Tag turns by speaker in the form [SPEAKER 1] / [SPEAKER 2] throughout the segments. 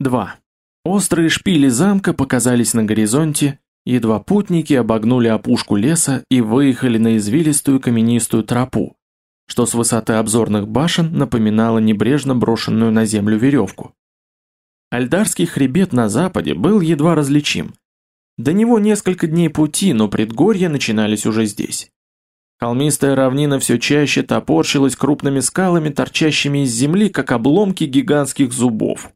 [SPEAKER 1] 2. Острые шпили замка показались на горизонте, едва путники обогнули опушку леса и выехали на извилистую каменистую тропу, что с высоты обзорных башен напоминало небрежно брошенную на землю веревку. Альдарский хребет на западе был едва различим. До него несколько дней пути, но предгорья начинались уже здесь. Холмистая равнина все чаще топорщилась крупными скалами, торчащими из земли, как обломки гигантских зубов.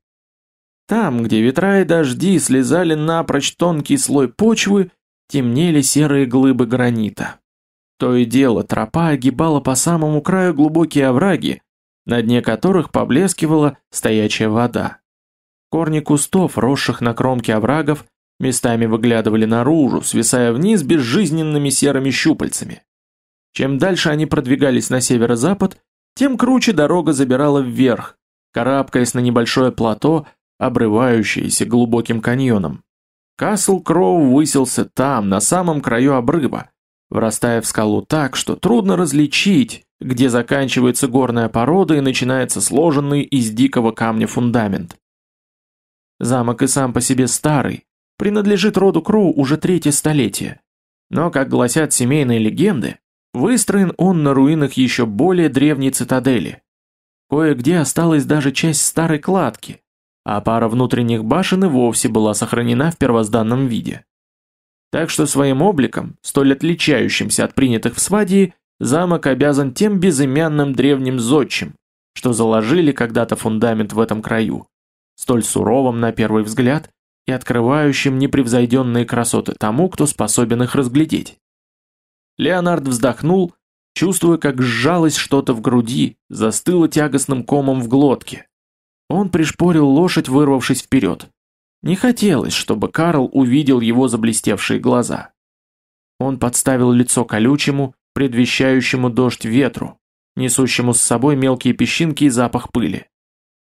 [SPEAKER 1] Там, где ветра и дожди слезали напрочь тонкий слой почвы, темнели серые глыбы гранита. То и дело, тропа огибала по самому краю глубокие овраги, на дне которых поблескивала стоячая вода. Корни кустов, росших на кромке оврагов, местами выглядывали наружу, свисая вниз безжизненными серыми щупальцами. Чем дальше они продвигались на северо-запад, тем круче дорога забирала вверх, карабкаясь на небольшое плато, обрывающееся глубоким каньоном. Касл Кроу высился там, на самом краю обрыва, врастая в скалу так, что трудно различить, где заканчивается горная порода и начинается сложенный из дикого камня фундамент. Замок и сам по себе старый, принадлежит роду Кроу уже третье столетие. Но, как гласят семейные легенды, выстроен он на руинах еще более древней цитадели. Кое-где осталась даже часть старой кладки, а пара внутренних башен и вовсе была сохранена в первозданном виде. Так что своим обликом, столь отличающимся от принятых в Свадии, замок обязан тем безымянным древним зодчим, что заложили когда-то фундамент в этом краю, столь суровым на первый взгляд и открывающим непревзойденные красоты тому, кто способен их разглядеть. Леонард вздохнул, чувствуя, как сжалось что-то в груди, застыло тягостным комом в глотке. Он пришпорил лошадь, вырвавшись вперед. Не хотелось, чтобы Карл увидел его заблестевшие глаза. Он подставил лицо колючему, предвещающему дождь ветру, несущему с собой мелкие песчинки и запах пыли.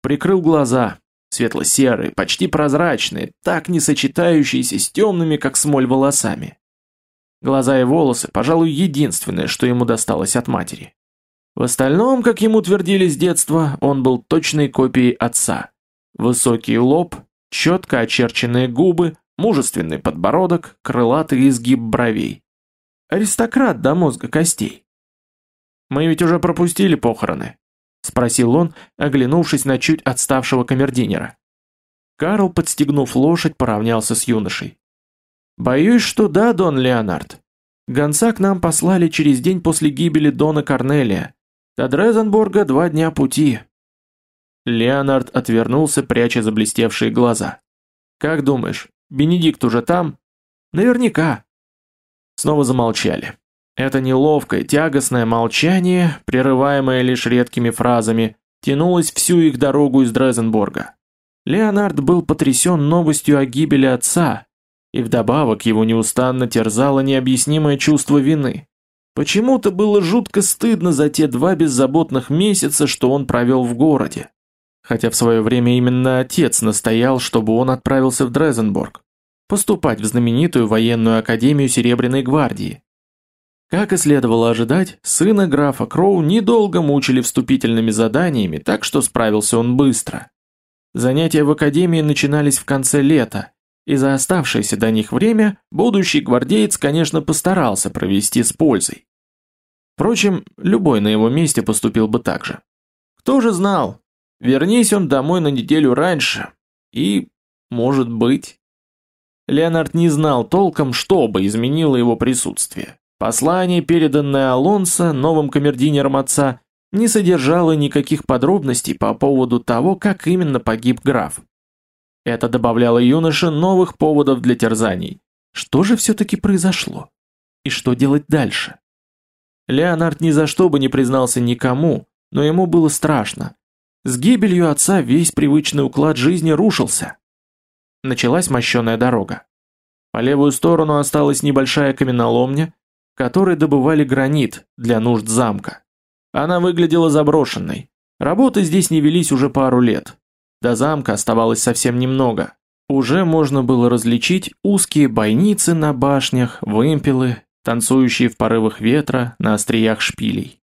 [SPEAKER 1] Прикрыл глаза, светло-серые, почти прозрачные, так не сочетающиеся с темными, как смоль, волосами. Глаза и волосы, пожалуй, единственное, что ему досталось от матери. В остальном, как ему твердили с детства, он был точной копией отца. Высокий лоб, четко очерченные губы, мужественный подбородок, крылатый изгиб бровей. Аристократ до мозга костей. «Мы ведь уже пропустили похороны», — спросил он, оглянувшись на чуть отставшего камердинера. Карл, подстегнув лошадь, поравнялся с юношей. «Боюсь, что да, Дон Леонард. Гонца к нам послали через день после гибели Дона Корнелия, до Дрезенбурга два дня пути. Леонард отвернулся, пряча заблестевшие глаза. Как думаешь, Бенедикт уже там? Наверняка. Снова замолчали. Это неловкое, тягостное молчание, прерываемое лишь редкими фразами, тянулось всю их дорогу из Дрезенбурга. Леонард был потрясен новостью о гибели отца, и вдобавок его неустанно терзало необъяснимое чувство вины. Почему-то было жутко стыдно за те два беззаботных месяца, что он провел в городе. Хотя в свое время именно отец настоял, чтобы он отправился в Дрезенбург, поступать в знаменитую военную академию Серебряной гвардии. Как и следовало ожидать, сына графа Кроу недолго мучили вступительными заданиями, так что справился он быстро. Занятия в академии начинались в конце лета, и за оставшееся до них время будущий гвардеец, конечно, постарался провести с пользой. Впрочем, любой на его месте поступил бы так же. Кто же знал? Вернись он домой на неделю раньше. И, может быть... Леонард не знал толком, что бы изменило его присутствие. Послание, переданное Алонсо, новым камердинером отца, не содержало никаких подробностей по поводу того, как именно погиб граф. Это добавляло юноше новых поводов для терзаний. Что же все-таки произошло? И что делать дальше? Леонард ни за что бы не признался никому, но ему было страшно. С гибелью отца весь привычный уклад жизни рушился. Началась мощеная дорога. По левую сторону осталась небольшая каменоломня, в которой добывали гранит для нужд замка. Она выглядела заброшенной. Работы здесь не велись уже пару лет. До замка оставалось совсем немного. Уже можно было различить узкие бойницы на башнях, вымпелы, танцующие в порывах ветра на остриях шпилей.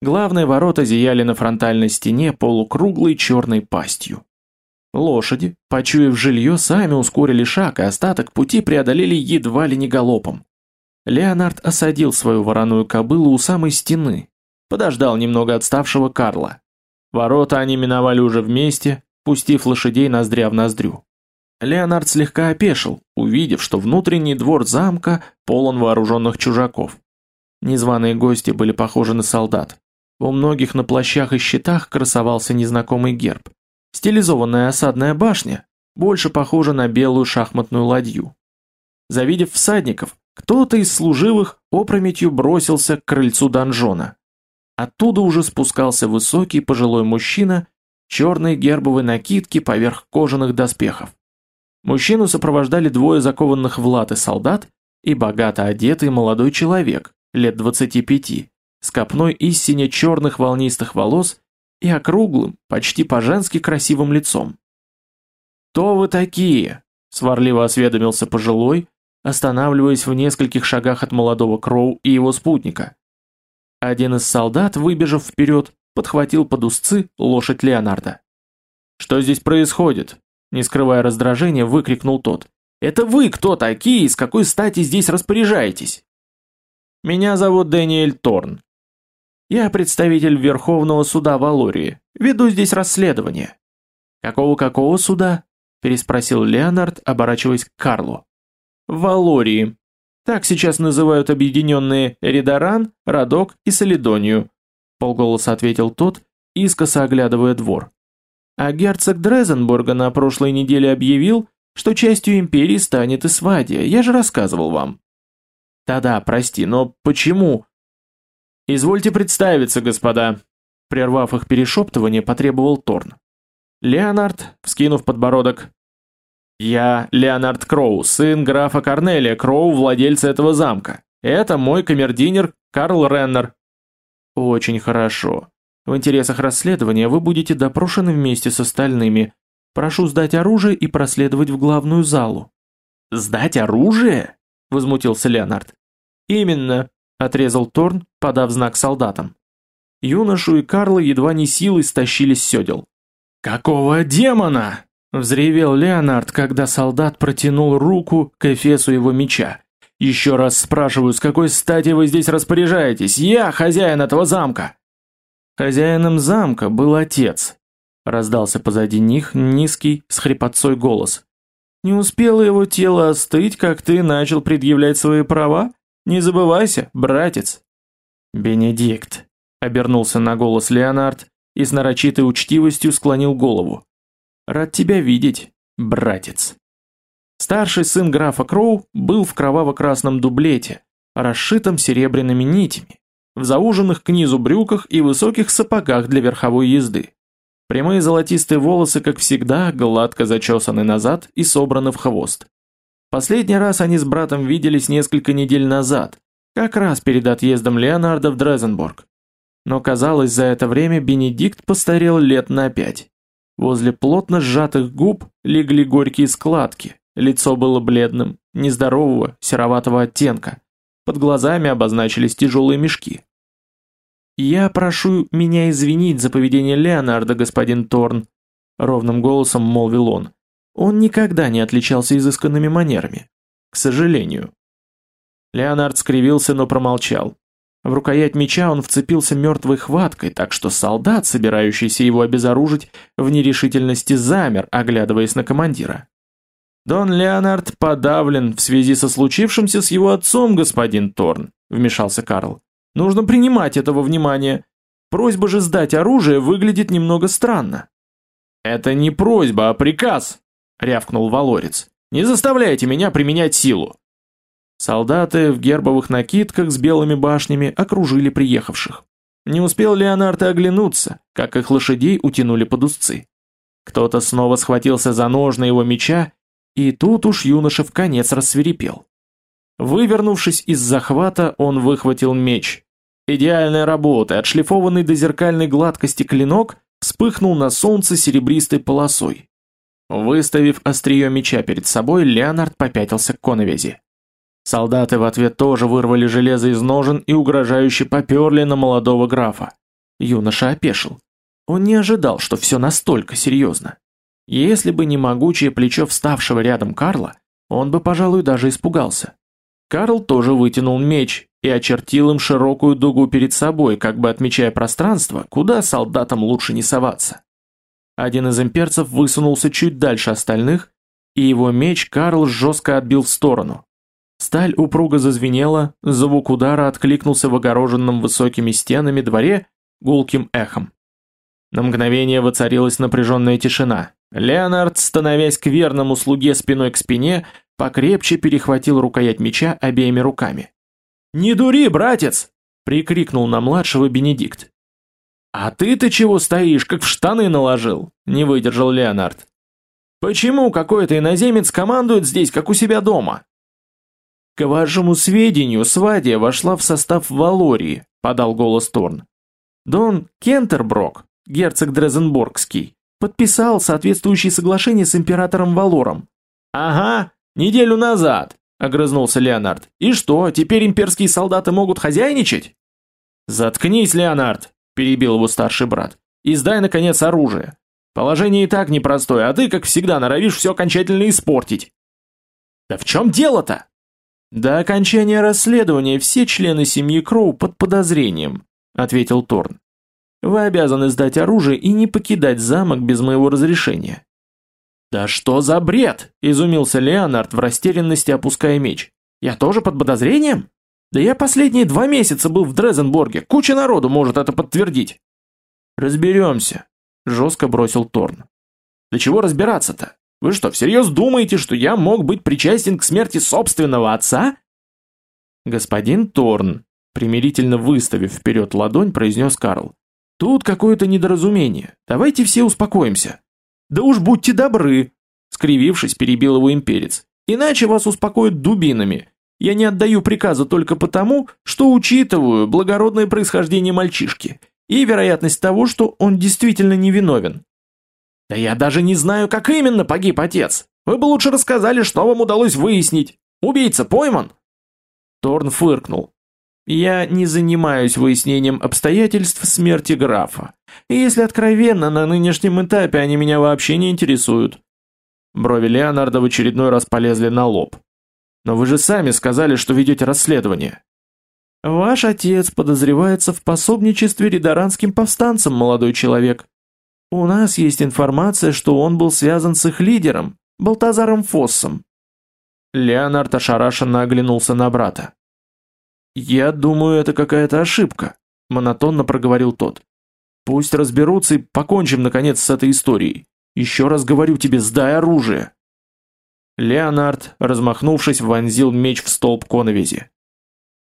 [SPEAKER 1] Главные ворота зияли на фронтальной стене полукруглой черной пастью. Лошади, почуяв жилье, сами ускорили шаг, и остаток пути преодолели едва ли не галопом. Леонард осадил свою вороную кобылу у самой стены, подождал немного отставшего Карла. Ворота они миновали уже вместе, пустив лошадей ноздря в ноздрю. Леонард слегка опешил, увидев, что внутренний двор замка полон вооруженных чужаков. Незваные гости были похожи на солдат. У многих на плащах и щитах красовался незнакомый герб. Стилизованная осадная башня больше похожа на белую шахматную ладью. Завидев всадников, кто-то из служивых опрометью бросился к крыльцу донжона. Оттуда уже спускался высокий пожилой мужчина черной гербовой накидки поверх кожаных доспехов. Мужчину сопровождали двое закованных в латы солдат и богато одетый молодой человек, лет 25, с копной истине черных волнистых волос и округлым, почти по-женски красивым лицом. «Кто вы такие?» – сварливо осведомился пожилой, останавливаясь в нескольких шагах от молодого Кроу и его спутника. Один из солдат, выбежав вперед, подхватил под узцы лошадь Леонарда. «Что здесь происходит?» Не скрывая раздражения, выкрикнул тот. «Это вы кто такие и с какой стати здесь распоряжаетесь?» «Меня зовут Дэниэль Торн. Я представитель Верховного суда Валории. Веду здесь расследование». «Какого-какого суда?» переспросил Леонард, оборачиваясь к Карлу. «Валории. Так сейчас называют объединенные Ридаран, Радок и Солидонию», полголоса ответил тот, искоса оглядывая двор. А герцог Дрезенбурга на прошлой неделе объявил, что частью империи станет Исвадия, я же рассказывал вам. Да-да, прости, но почему? Извольте представиться, господа. Прервав их перешептывание, потребовал Торн. Леонард, вскинув подбородок. Я Леонард Кроу, сын графа Корнелия Кроу, владельца этого замка. Это мой камердинер Карл Реннер. Очень хорошо. В интересах расследования вы будете допрошены вместе с остальными. Прошу сдать оружие и проследовать в главную залу. Сдать оружие? возмутился Леонард. Именно, отрезал Торн, подав знак солдатам. Юношу и Карла едва не силой стащили с седел. Какого демона? Взревел Леонард, когда солдат протянул руку к эфесу его меча. Еще раз спрашиваю, с какой стати вы здесь распоряжаетесь? Я хозяин этого замка. Хозяином замка был отец. Раздался позади них низкий, с хрипотцой голос. Не успело его тело остыть, как ты начал предъявлять свои права? Не забывайся, братец. Бенедикт, обернулся на голос Леонард и с нарочитой учтивостью склонил голову. Рад тебя видеть, братец. Старший сын графа Кроу был в кроваво-красном дублете, расшитом серебряными нитями, в зауженных к низу брюках и высоких сапогах для верховой езды. Прямые золотистые волосы, как всегда, гладко зачесаны назад и собраны в хвост. Последний раз они с братом виделись несколько недель назад, как раз перед отъездом Леонарда в Дрезенбург. Но казалось, за это время Бенедикт постарел лет на пять. Возле плотно сжатых губ легли горькие складки, лицо было бледным, нездорового, сероватого оттенка. Под глазами обозначились тяжелые мешки. «Я прошу меня извинить за поведение Леонарда, господин Торн», — ровным голосом молвил он. «Он никогда не отличался изысканными манерами. К сожалению». Леонард скривился, но промолчал. В рукоять меча он вцепился мертвой хваткой, так что солдат, собирающийся его обезоружить, в нерешительности замер, оглядываясь на командира. Дон Леонард подавлен в связи со случившимся с его отцом, господин Торн, вмешался Карл. Нужно принимать этого внимания. Просьба же сдать оружие выглядит немного странно. Это не просьба, а приказ, рявкнул Валорец. Не заставляйте меня применять силу. Солдаты в гербовых накидках с белыми башнями окружили приехавших. Не успел Леонард оглянуться, как их лошадей утянули под узцы. Кто-то снова схватился за ножны его меча и тут уж юноша в конец рассверепел. Вывернувшись из захвата, он выхватил меч. Идеальная работа, отшлифованный до зеркальной гладкости клинок вспыхнул на солнце серебристой полосой. Выставив острие меча перед собой, Леонард попятился к коновязи. Солдаты в ответ тоже вырвали железо из ножен и угрожающе поперли на молодого графа. Юноша опешил. Он не ожидал, что все настолько серьезно. Если бы не могучее плечо вставшего рядом Карла, он бы, пожалуй, даже испугался. Карл тоже вытянул меч и очертил им широкую дугу перед собой, как бы отмечая пространство, куда солдатам лучше не соваться. Один из имперцев высунулся чуть дальше остальных, и его меч Карл жестко отбил в сторону. Сталь упруго зазвенела, звук удара откликнулся в огороженном высокими стенами дворе гулким эхом. На мгновение воцарилась напряженная тишина. Леонард, становясь к верному слуге спиной к спине, покрепче перехватил рукоять меча обеими руками. «Не дури, братец!» — прикрикнул на младшего Бенедикт. «А ты-то чего стоишь, как в штаны наложил?» — не выдержал Леонард. «Почему какой-то иноземец командует здесь, как у себя дома?» «К вашему сведению, Свадия вошла в состав Валории», — подал голос Торн. «Дон Кентерброк, герцог Дрезенборгский, подписал соответствующие соглашения с императором Валором». «Ага, неделю назад», — огрызнулся Леонард. «И что, теперь имперские солдаты могут хозяйничать?» «Заткнись, Леонард», — перебил его старший брат. «И сдай, наконец, оружие. Положение и так непростое, а ты, как всегда, норовишь все окончательно испортить». «Да в чем дело-то?» «До окончания расследования все члены семьи Кроу под подозрением», — ответил Торн. «Вы обязаны сдать оружие и не покидать замок без моего разрешения». «Да что за бред?» – изумился Леонард в растерянности, опуская меч. «Я тоже под подозрением? Да я последние два месяца был в Дрезенборге, куча народу может это подтвердить». «Разберемся», – жестко бросил Торн. «Да чего разбираться-то? Вы что, всерьез думаете, что я мог быть причастен к смерти собственного отца? Господин Торн, примирительно выставив вперед ладонь, произнес Карл. Тут какое-то недоразумение. Давайте все успокоимся. Да уж будьте добры, скривившись, перебил его имперец. Иначе вас успокоят дубинами. Я не отдаю приказа только потому, что учитываю благородное происхождение мальчишки и вероятность того, что он действительно невиновен. Да я даже не знаю, как именно погиб отец. Вы бы лучше рассказали, что вам удалось выяснить. Убийца пойман? Торн фыркнул. Я не занимаюсь выяснением обстоятельств смерти графа. И если откровенно, на нынешнем этапе они меня вообще не интересуют. Брови Леонарда в очередной раз полезли на лоб. Но вы же сами сказали, что ведете расследование. Ваш отец подозревается в пособничестве ридаранским повстанцам, молодой человек. У нас есть информация, что он был связан с их лидером, Балтазаром Фоссом. Леонард ошарашенно оглянулся на брата. «Я думаю, это какая-то ошибка», — монотонно проговорил тот. «Пусть разберутся и покончим, наконец, с этой историей. Еще раз говорю тебе, сдай оружие!» Леонард, размахнувшись, вонзил меч в столб коновизи.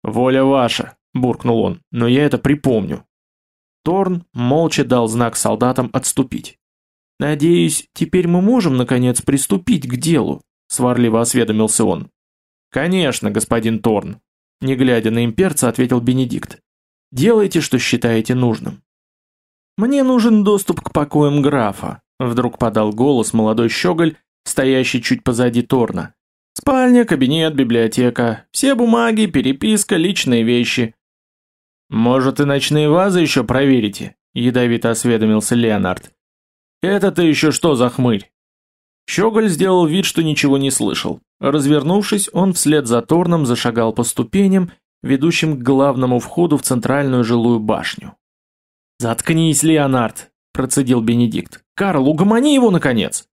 [SPEAKER 1] «Воля ваша», — буркнул он, — «но я это припомню. Торн молча дал знак солдатам отступить. «Надеюсь, теперь мы можем, наконец, приступить к делу», — сварливо осведомился он. «Конечно, господин Торн», — не глядя на имперца, ответил Бенедикт. «Делайте, что считаете нужным». «Мне нужен доступ к покоям графа», — вдруг подал голос молодой щеголь, стоящий чуть позади Торна. «Спальня, кабинет, библиотека, все бумаги, переписка, личные вещи. «Может, и ночные вазы еще проверите?» – ядовито осведомился Леонард. «Это-то еще что за хмырь?» Щеголь сделал вид, что ничего не слышал. Развернувшись, он вслед за Торном зашагал по ступеням, ведущим к главному входу в центральную жилую башню. «Заткнись, Леонард!» – процедил Бенедикт. «Карл, угомони его, наконец!»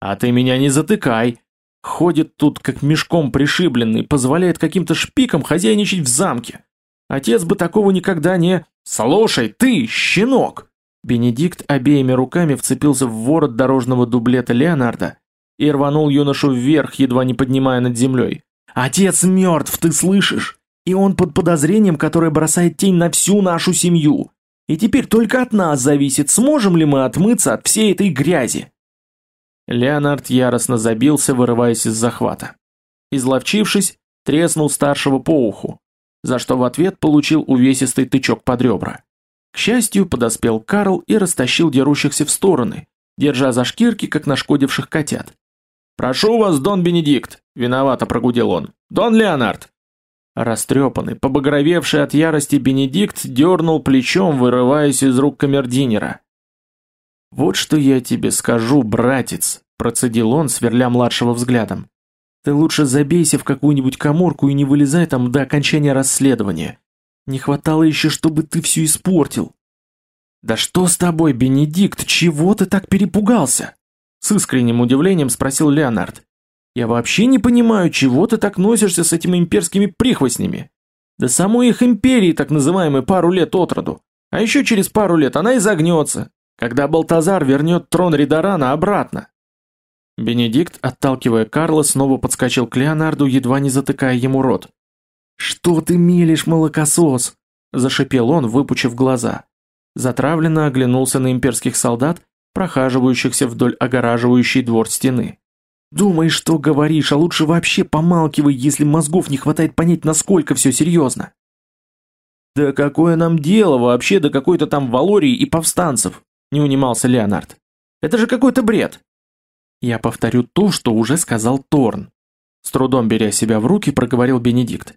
[SPEAKER 1] «А ты меня не затыкай!» Ходит тут как мешком пришибленный, позволяет каким-то шпикам хозяйничать в замке. Отец бы такого никогда не... Слушай, ты, щенок!» Бенедикт обеими руками вцепился в ворот дорожного дублета Леонарда и рванул юношу вверх, едва не поднимая над землей. «Отец мертв, ты слышишь? И он под подозрением, которое бросает тень на всю нашу семью. И теперь только от нас зависит, сможем ли мы отмыться от всей этой грязи». Леонард яростно забился, вырываясь из захвата. Изловчившись, треснул старшего по уху за что в ответ получил увесистый тычок под ребра. К счастью, подоспел Карл и растащил дерущихся в стороны, держа за шкирки, как нашкодивших котят. «Прошу вас, Дон Бенедикт!» – виновато прогудел он. «Дон Леонард!» Растрепанный, побагровевший от ярости Бенедикт дернул плечом, вырываясь из рук камердинера. «Вот что я тебе скажу, братец», – процедил он, сверля младшего взглядом. «Ты лучше забейся в какую-нибудь коморку и не вылезай там до окончания расследования. Не хватало еще, чтобы ты все испортил». «Да что с тобой, Бенедикт, чего ты так перепугался?» С искренним удивлением спросил Леонард. «Я вообще не понимаю, чего ты так носишься с этими имперскими прихвостнями. Да самой их империи, так называемой, пару лет от роду. А еще через пару лет она и загнется, когда Балтазар вернет трон Ридарана обратно. Бенедикт, отталкивая Карла, снова подскочил к Леонарду, едва не затыкая ему рот. «Что ты мелешь, молокосос?» – зашипел он, выпучив глаза. Затравленно оглянулся на имперских солдат, прохаживающихся вдоль огораживающей двор стены. «Думай, что говоришь, а лучше вообще помалкивай, если мозгов не хватает понять, насколько все серьезно». «Да какое нам дело вообще до какой-то там Валории и повстанцев?» не унимался Леонард. «Это же какой-то бред!» «Я повторю то, что уже сказал Торн», с трудом беря себя в руки, проговорил Бенедикт.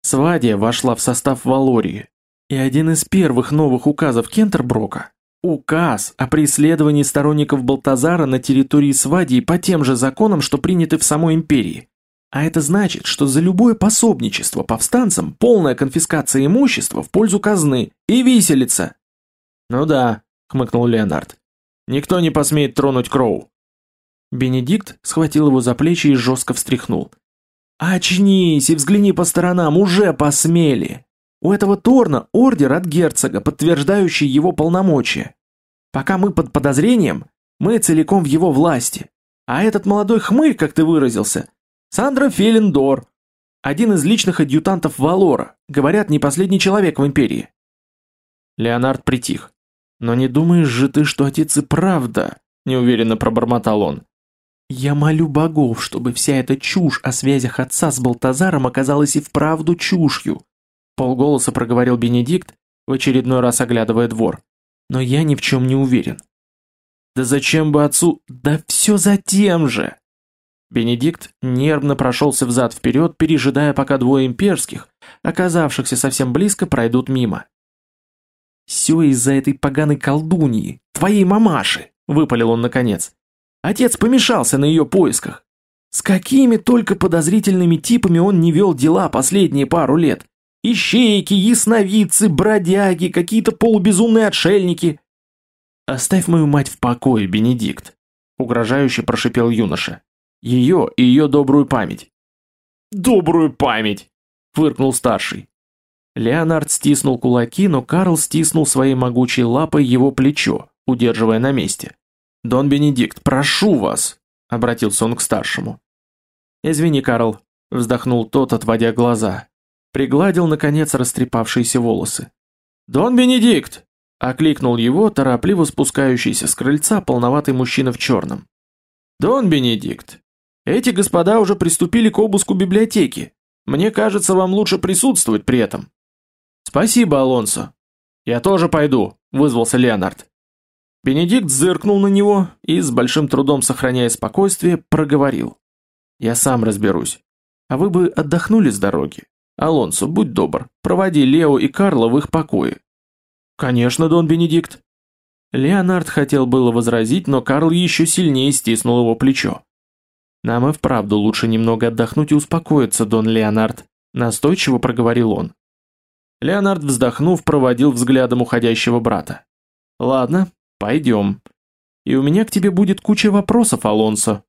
[SPEAKER 1] Свадия вошла в состав Валории, и один из первых новых указов Кентерброка – указ о преследовании сторонников Балтазара на территории Свадии по тем же законам, что приняты в самой империи. А это значит, что за любое пособничество повстанцам полная конфискация имущества в пользу казны и виселица. Ну да, хмыкнул Леонард. Никто не посмеет тронуть Кроу. Бенедикт схватил его за плечи и жестко встряхнул. «Очнись и взгляни по сторонам, уже посмели! У этого Торна ордер от герцога, подтверждающий его полномочия. Пока мы под подозрением, мы целиком в его власти. А этот молодой хмырь, как ты выразился, Сандра Фелендор, один из личных адъютантов Валора, говорят, не последний человек в империи». Леонард притих. «Но не думаешь же ты, что отец и правда?» – неуверенно пробормотал он. «Я молю богов, чтобы вся эта чушь о связях отца с Балтазаром оказалась и вправду чушью», – полголоса проговорил Бенедикт, в очередной раз оглядывая двор. «Но я ни в чем не уверен». «Да зачем бы отцу...» «Да все за тем же!» Бенедикт нервно прошелся взад-вперед, пережидая, пока двое имперских, оказавшихся совсем близко, пройдут мимо. «Все из-за этой поганой колдуньи, твоей мамаши!» – выпалил он наконец. Отец помешался на ее поисках. С какими только подозрительными типами он не вел дела последние пару лет. Ищейки, ясновидцы, бродяги, какие-то полубезумные отшельники. «Оставь мою мать в покое, Бенедикт», – угрожающе прошипел юноша. «Ее и ее добрую память». «Добрую память!» – фыркнул старший. Леонард стиснул кулаки, но Карл стиснул своей могучей лапой его плечо, удерживая на месте. «Дон Бенедикт, прошу вас!» — обратился он к старшему. «Извини, Карл», — вздохнул тот, отводя глаза. Пригладил, наконец, растрепавшиеся волосы. «Дон Бенедикт!» — окликнул его, торопливо спускающийся с крыльца полноватый мужчина в черном. «Дон Бенедикт, эти господа уже приступили к обыску библиотеки. Мне кажется, вам лучше присутствовать при этом». «Спасибо, Алонсо». «Я тоже пойду», — вызвался Леонард. Бенедикт зыркнул на него и, с большим трудом сохраняя спокойствие, проговорил. «Я сам разберусь. А вы бы отдохнули с дороги. Алонсо, будь добр, проводи Лео и Карла в их покое». «Конечно, Дон Бенедикт». Леонард хотел было возразить, но Карл еще сильнее стиснул его плечо. «Нам и вправду лучше немного отдохнуть и успокоиться, Дон Леонард», настойчиво проговорил он. Леонард, вздохнув, проводил взглядом уходящего брата. «Ладно, пойдем. И у меня к тебе будет куча вопросов, Алонсо».